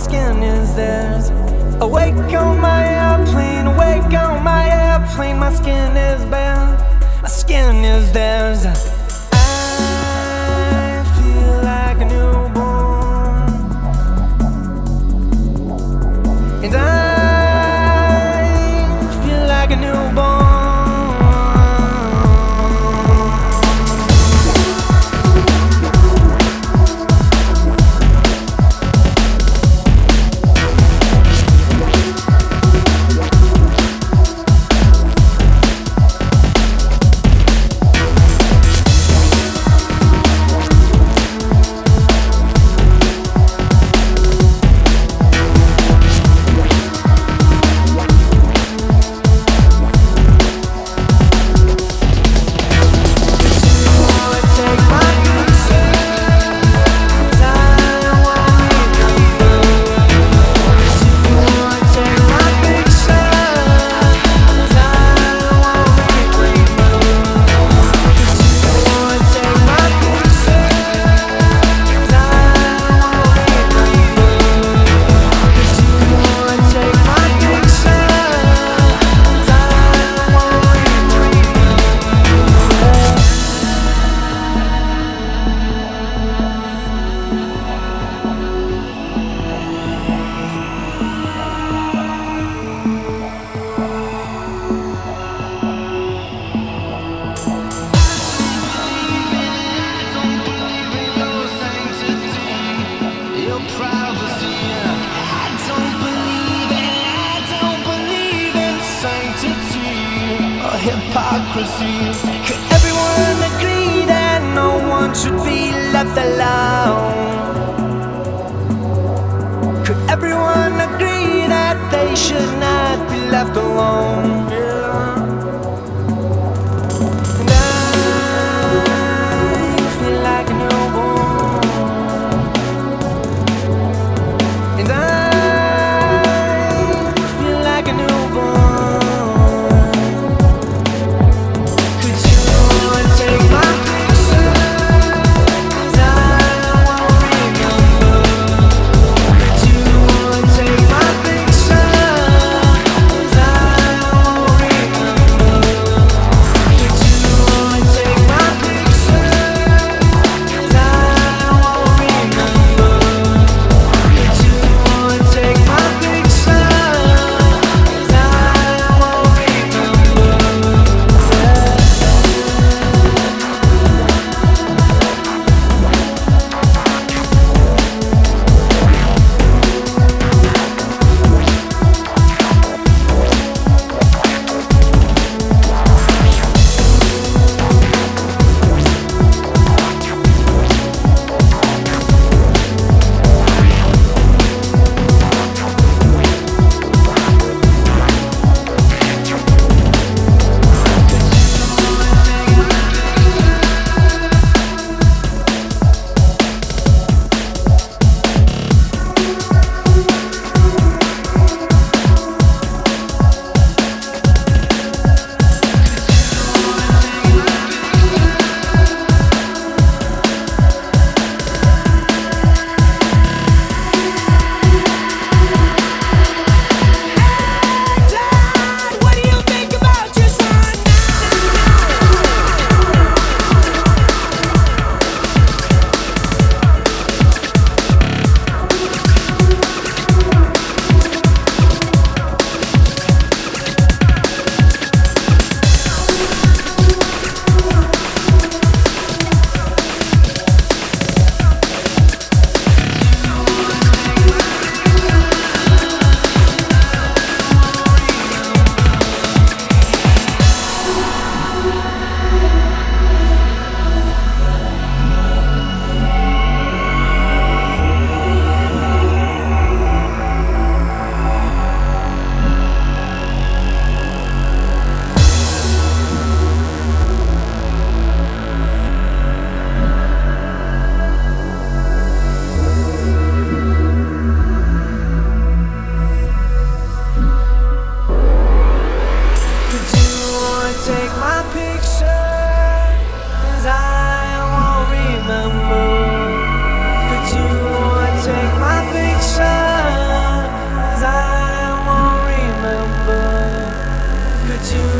skin is theirs. Awake on my airplane, awake on my airplane, my skin is bare, my skin is theirs. Hypocrisy. Could everyone agree that no one should be left alone? Could everyone agree that they should not be left alone? to